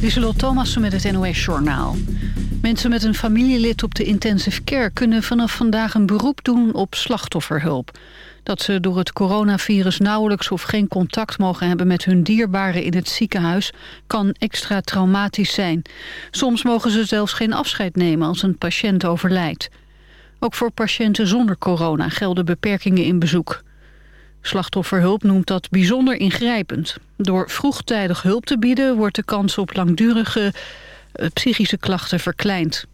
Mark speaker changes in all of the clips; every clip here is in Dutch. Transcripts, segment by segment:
Speaker 1: Lieselot Thomassen met het NOS-journaal. Mensen met een familielid op de intensive care... kunnen vanaf vandaag een beroep doen op slachtofferhulp. Dat ze door het coronavirus nauwelijks of geen contact mogen hebben... met hun dierbaren in het ziekenhuis kan extra traumatisch zijn. Soms mogen ze zelfs geen afscheid nemen als een patiënt overlijdt. Ook voor patiënten zonder corona gelden beperkingen in bezoek. Slachtofferhulp noemt dat bijzonder ingrijpend. Door vroegtijdig hulp te bieden wordt de kans op langdurige eh, psychische klachten verkleind.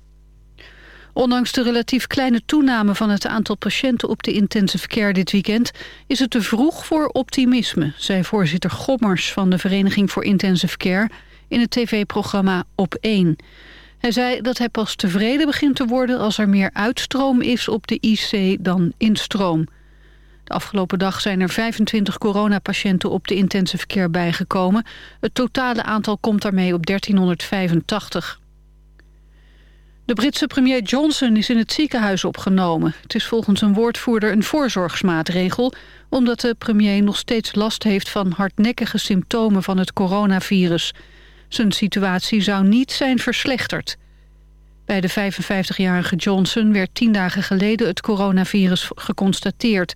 Speaker 1: Ondanks de relatief kleine toename van het aantal patiënten op de intensive care dit weekend... is het te vroeg voor optimisme, zei voorzitter Gommers van de Vereniging voor Intensive Care... in het tv-programma Op 1. Hij zei dat hij pas tevreden begint te worden als er meer uitstroom is op de IC dan instroom. De afgelopen dag zijn er 25 coronapatiënten op de intensive care bijgekomen. Het totale aantal komt daarmee op 1385. De Britse premier Johnson is in het ziekenhuis opgenomen. Het is volgens een woordvoerder een voorzorgsmaatregel... omdat de premier nog steeds last heeft van hardnekkige symptomen van het coronavirus. Zijn situatie zou niet zijn verslechterd. Bij de 55-jarige Johnson werd tien dagen geleden het coronavirus geconstateerd...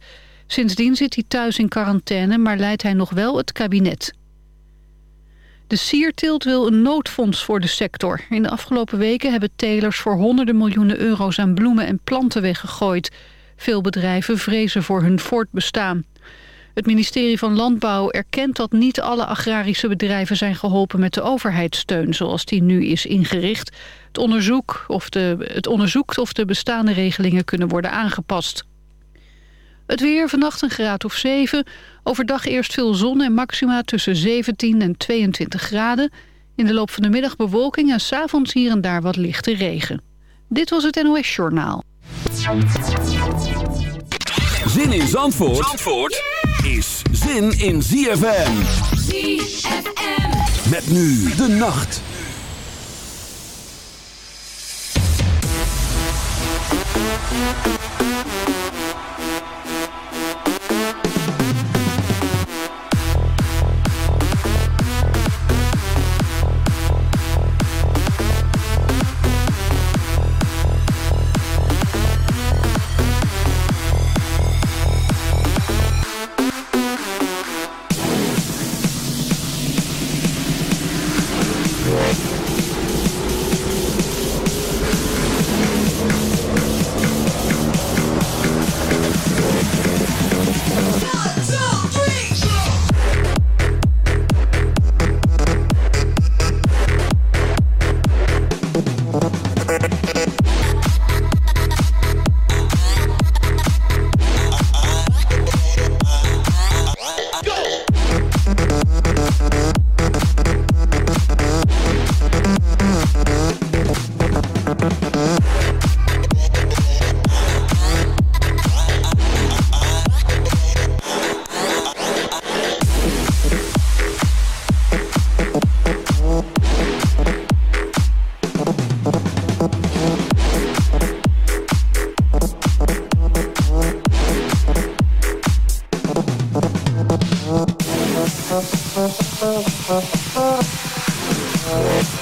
Speaker 1: Sindsdien zit hij thuis in quarantaine, maar leidt hij nog wel het kabinet. De Sierteelt wil een noodfonds voor de sector. In de afgelopen weken hebben telers voor honderden miljoenen euro's aan bloemen en planten weggegooid. Veel bedrijven vrezen voor hun voortbestaan. Het ministerie van Landbouw erkent dat niet alle agrarische bedrijven zijn geholpen met de overheidssteun zoals die nu is ingericht. Het, onderzoek of de, het onderzoekt of de bestaande regelingen kunnen worden aangepast. Het weer vannacht een graad of 7. Overdag eerst veel zon en maxima tussen 17 en 22 graden. In de loop van de middag bewolking en s'avonds hier en daar wat lichte regen. Dit was het NOS Journaal.
Speaker 2: Zin in Zandvoort, Zandvoort is zin in ZFM.
Speaker 3: ZFM.
Speaker 2: Met nu de nacht.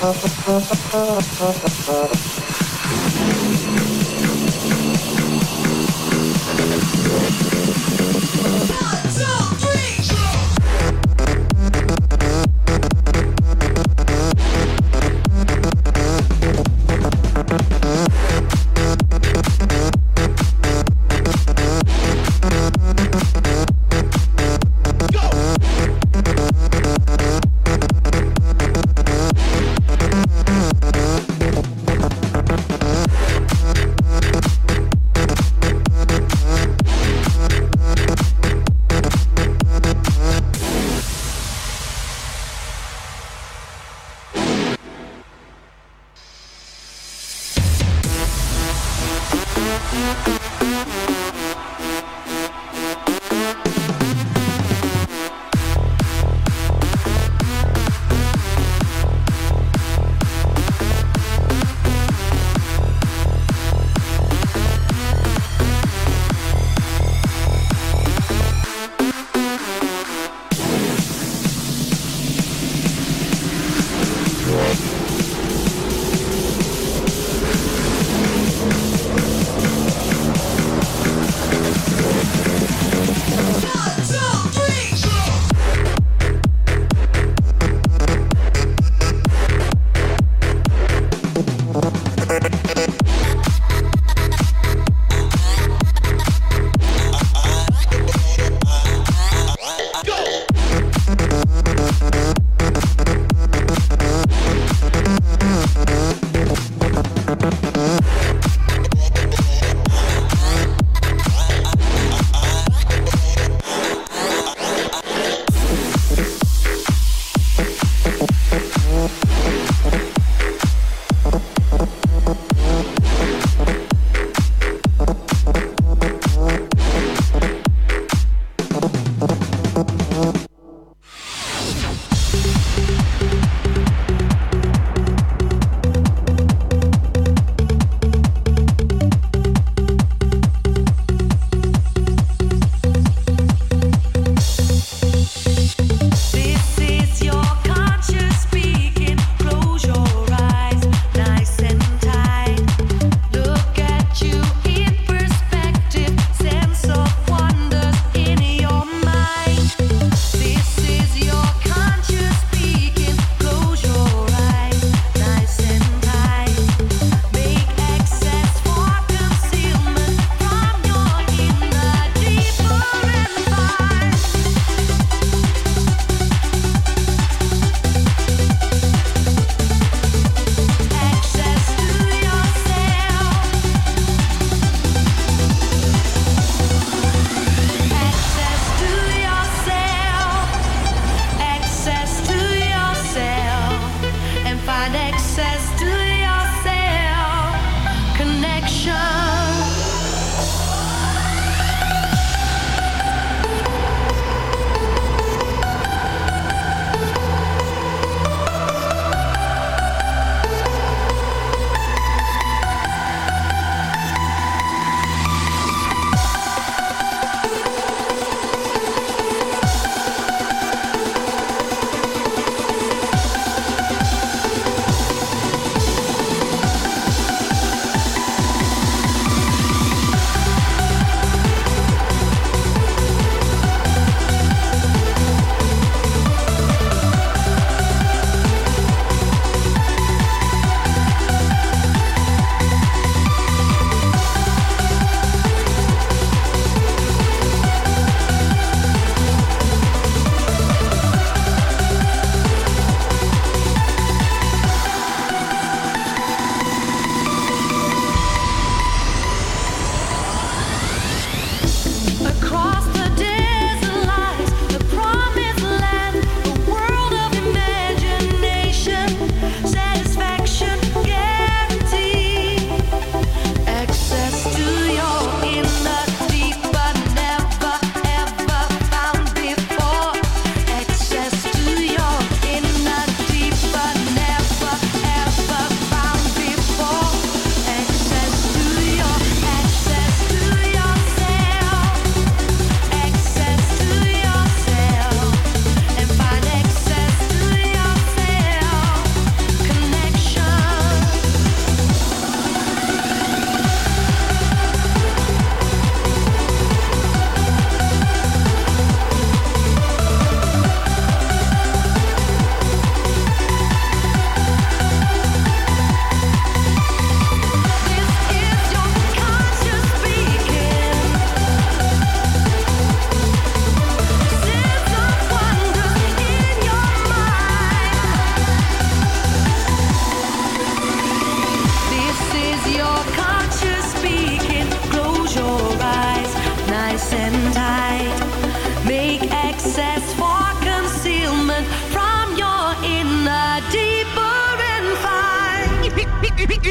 Speaker 2: パパパパパパパ。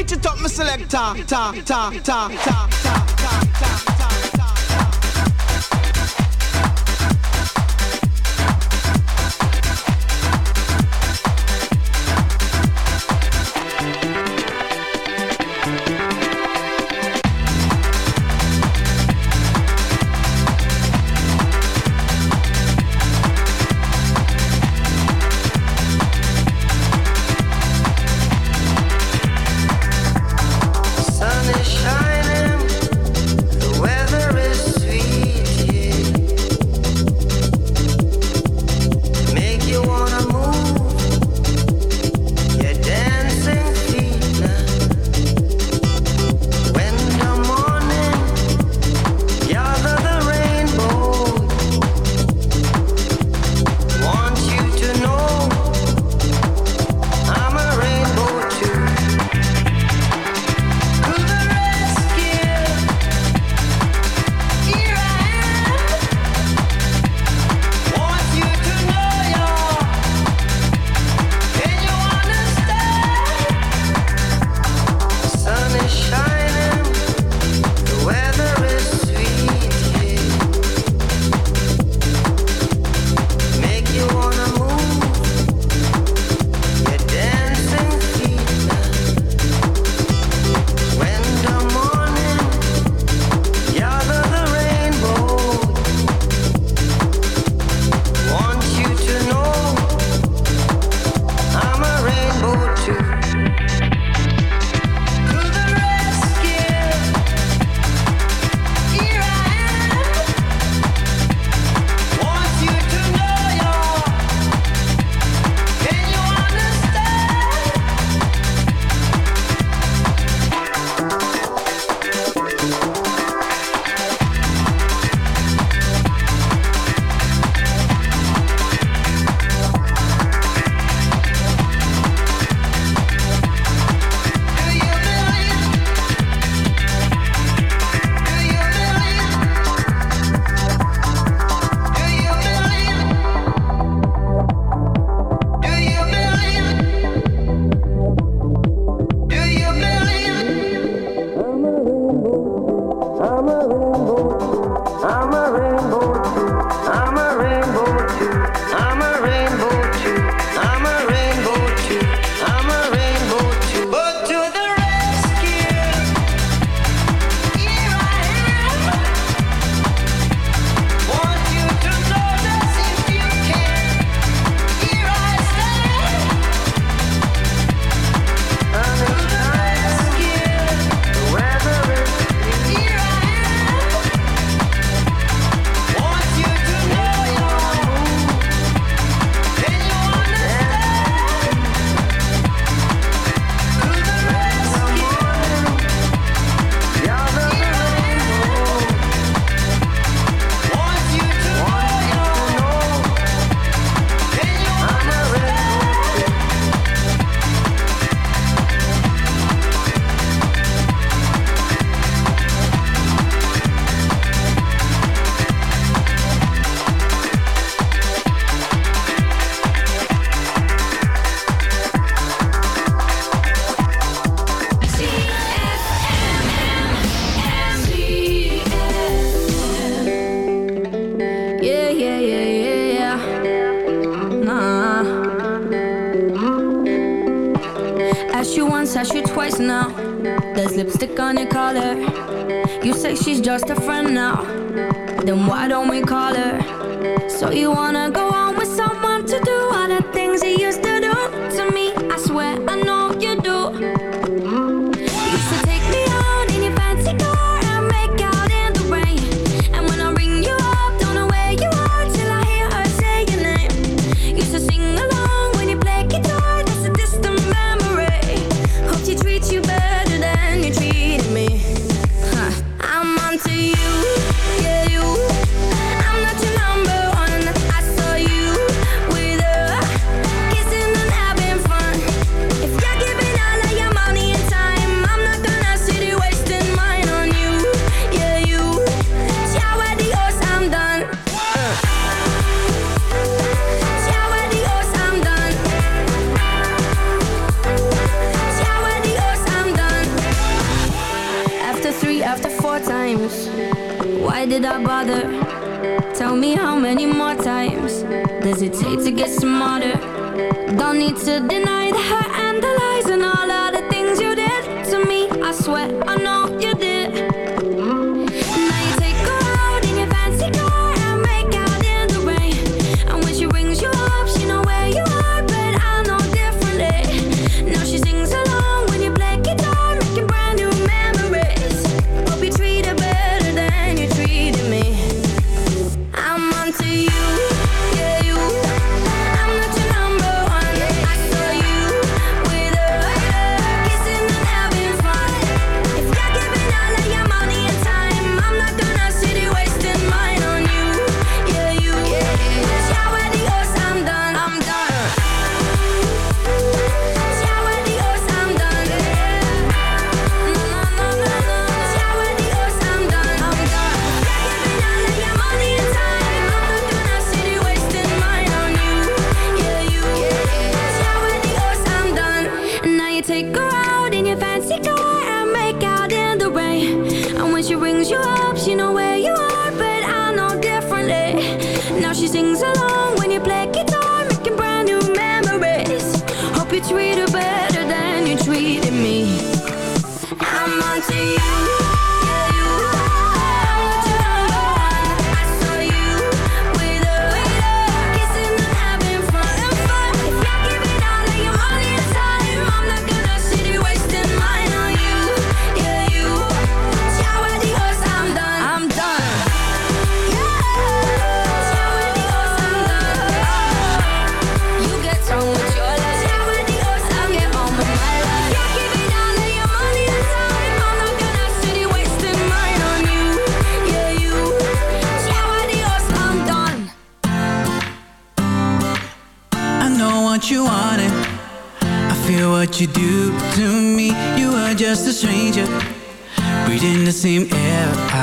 Speaker 4: Itch it up, my selector. Ta, ta, ta, ta, ta, ta, ta.
Speaker 3: just a friend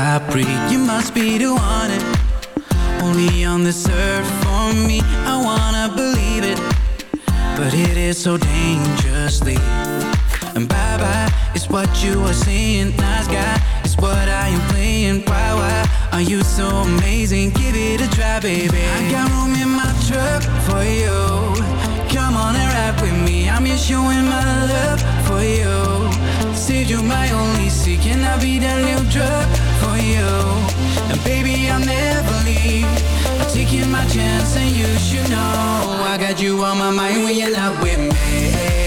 Speaker 5: I You must be the one it Only on this earth for me. I wanna believe it But it is so dangerously. And bye-bye is what you are saying. Nice guy is what I am playing. Why, why are you so amazing? Give it a try, baby. I got room in my truck for you. Come on and ride with me. I'm just showing my love for you. Saved you my only seat. Can I be that new drug for you? And baby, I'll never leave. I'm taking my chance and you should know. I got you on my mind when you're not with me.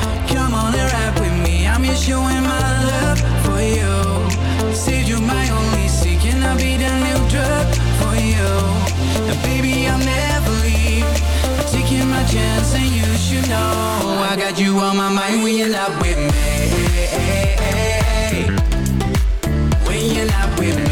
Speaker 5: Showing my love for you, saving you my only seat. Can I be that damn drug for you? Now, baby, I'll never leave. Taking my chance, and you should know I got you on my mind when you're not with me. When you're not with me.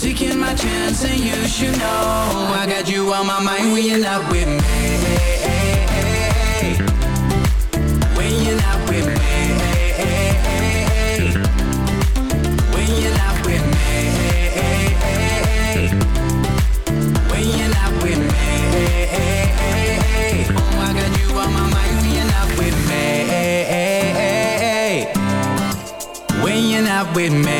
Speaker 5: Taking my chance and you should know I got you on my mind when you're not with me. When you're not with me. When you're not with me. Oh, you on my mind when you're not with me. When you're not with me.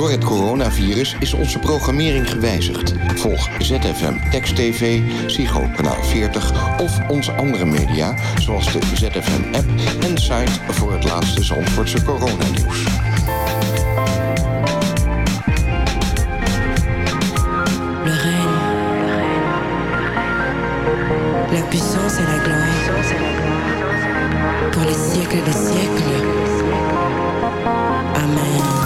Speaker 6: door het coronavirus is onze programmering gewijzigd. Volg ZFM Text TV, Psycho Kanaal 40 of onze andere media... zoals de ZFM-app en site voor het laatste Zandvoortse coronanieuws.
Speaker 7: Le règne, la puissance et la gloire pour les siècles des siècles. Amen.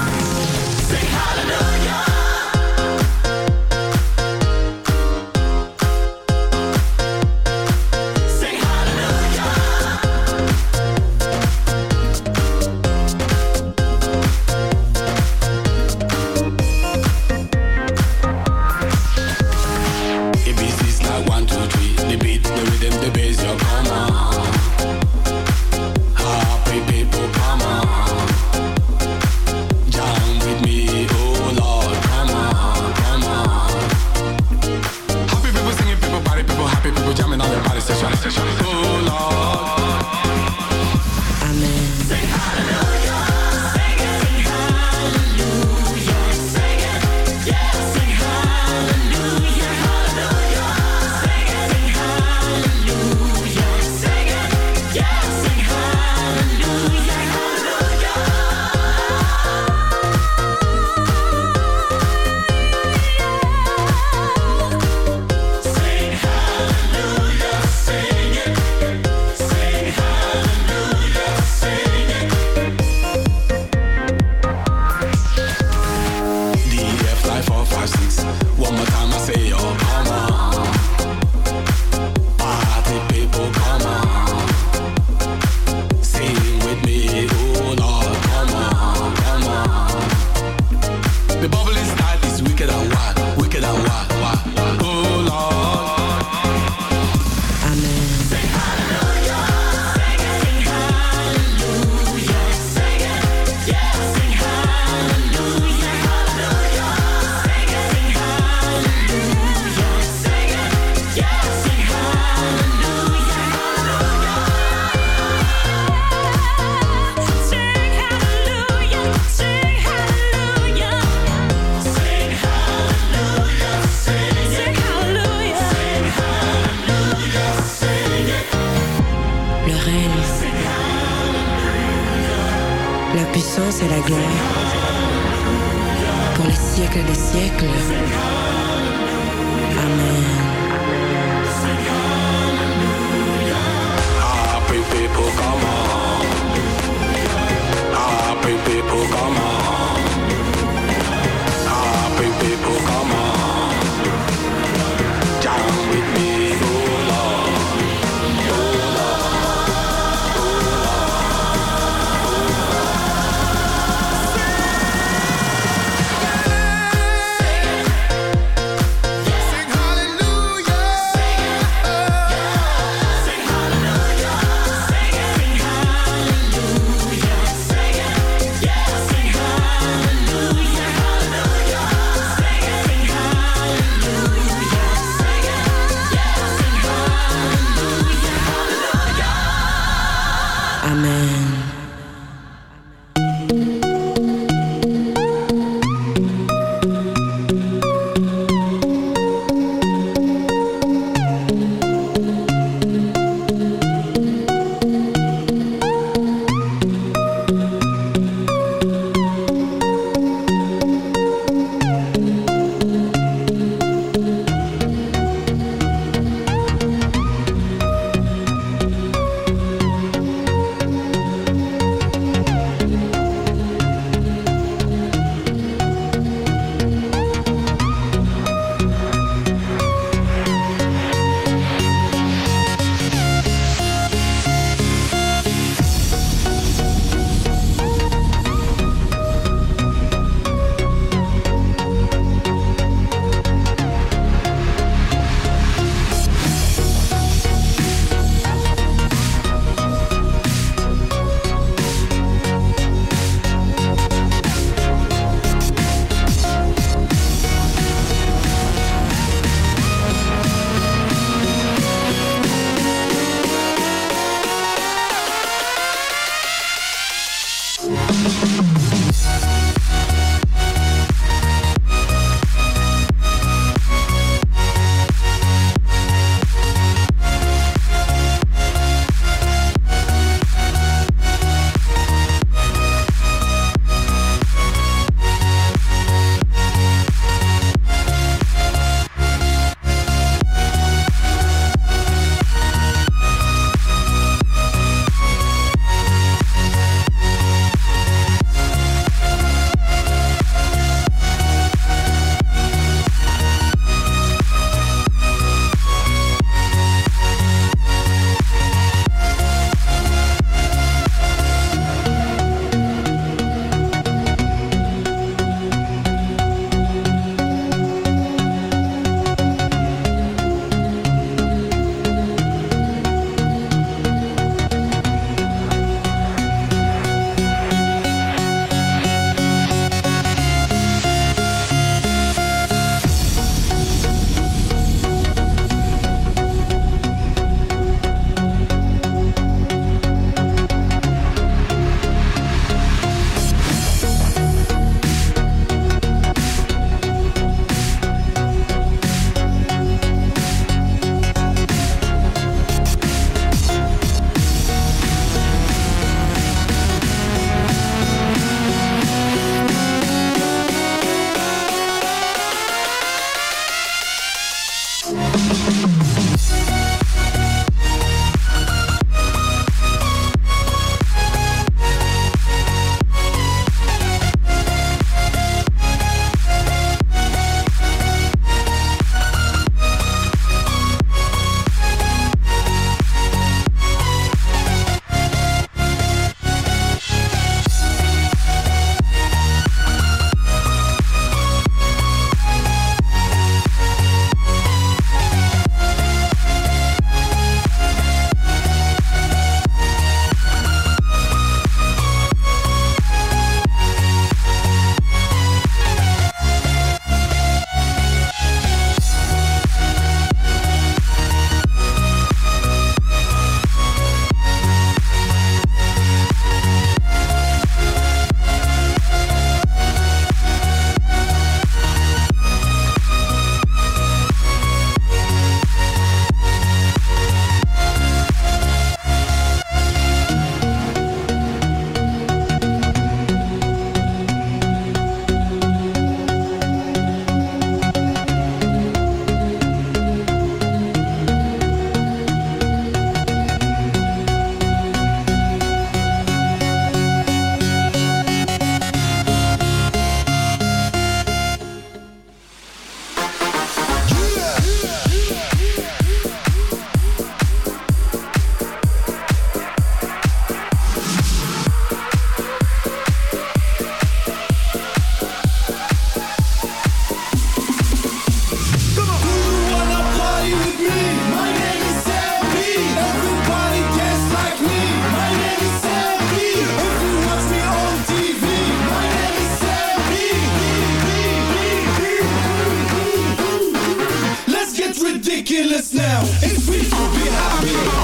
Speaker 8: killers now. It's we to be happy.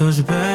Speaker 9: those bad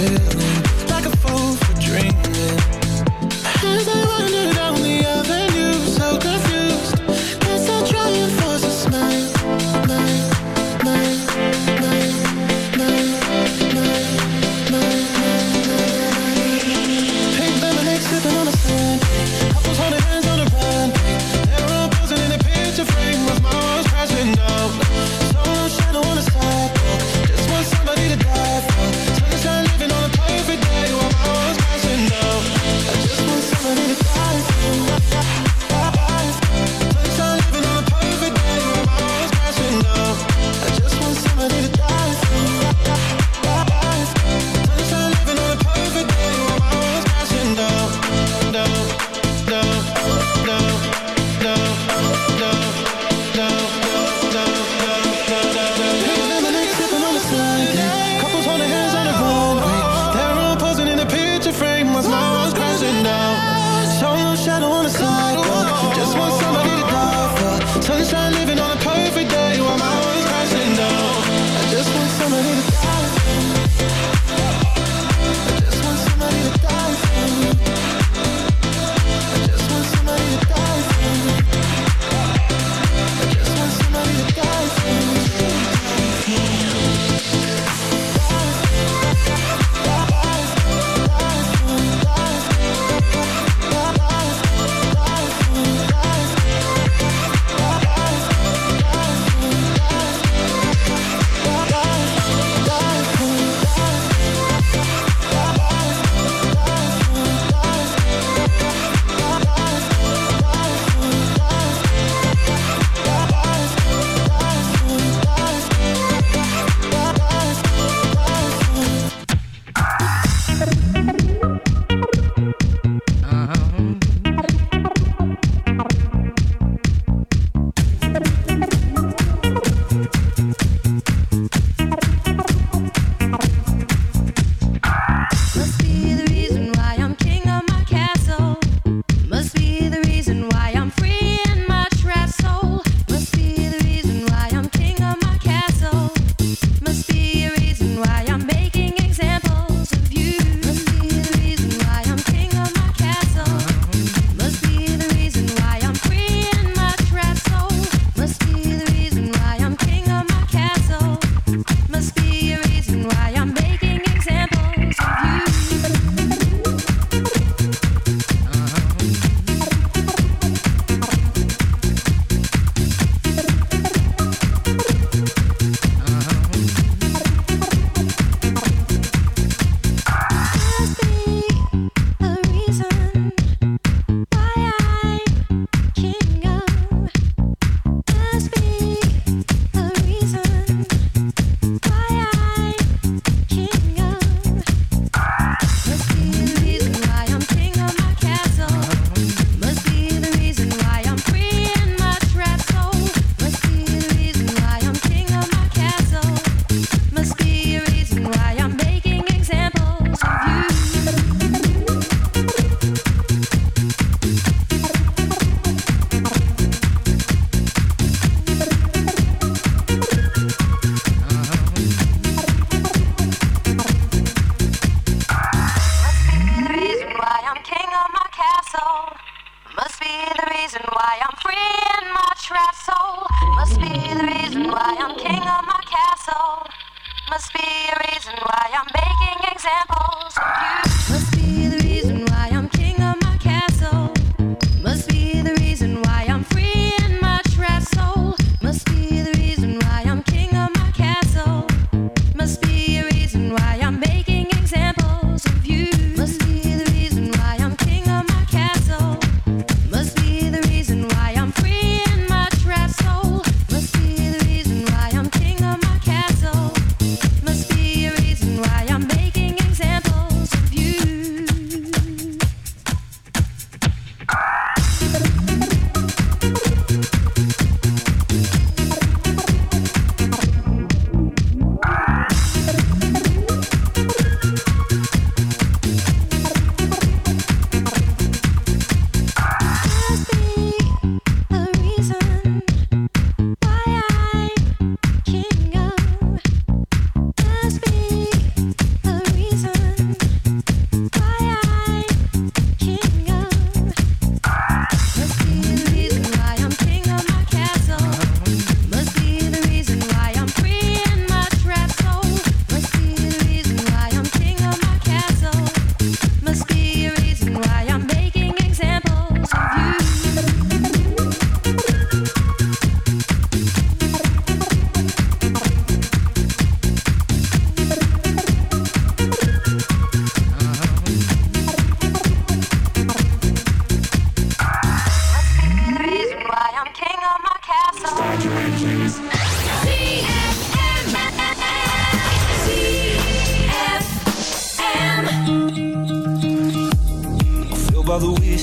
Speaker 8: heaven